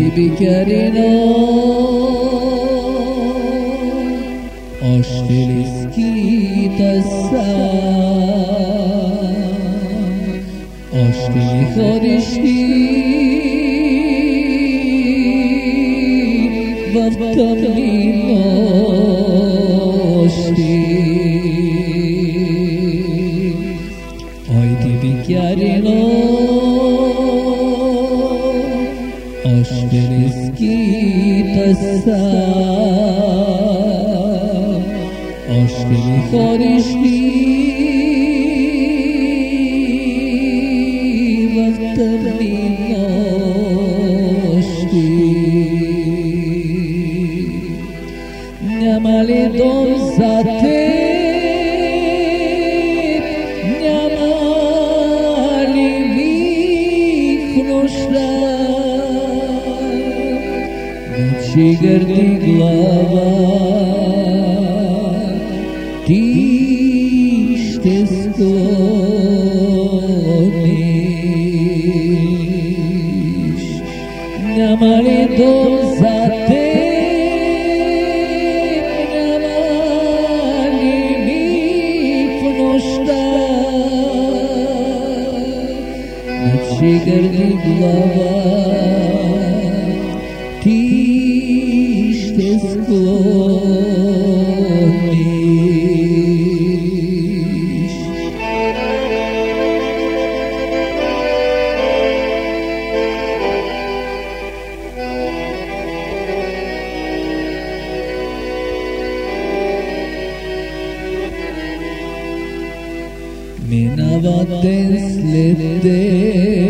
Tibikerino Astelis sa. Още ли ходиш ти Няма ли дом за теб? Няма ли миг в нощта? На чигърни глава ти ще склониш. Няма ли дом На чигърни глава ти ще склониш. Минава ден след ден,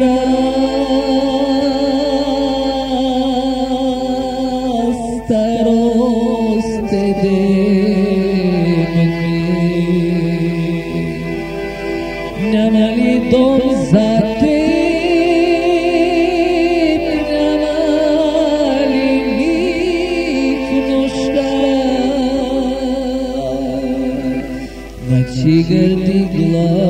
ден,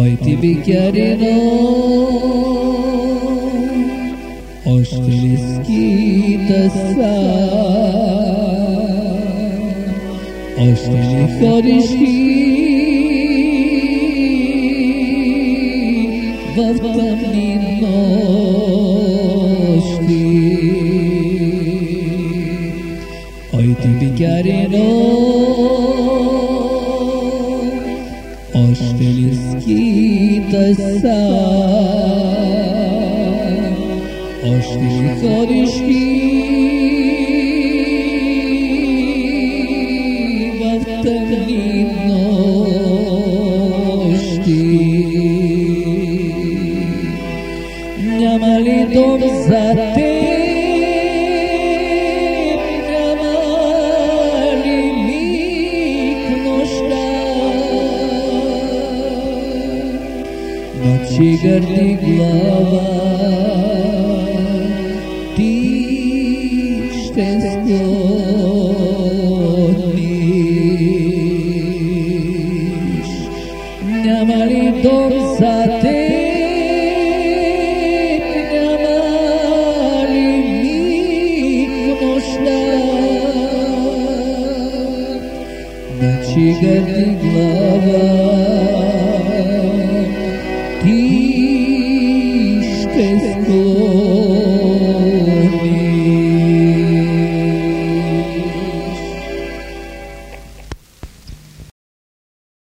Ой ти бикарино, още ли скита сам? Още ли ходиш ти в тъмни нощи? Няма ли дом за теб? Noći grdi glava Ti šte skloniš Няма ли дом за те Няма ли миг нощта Noći grdi glava happens.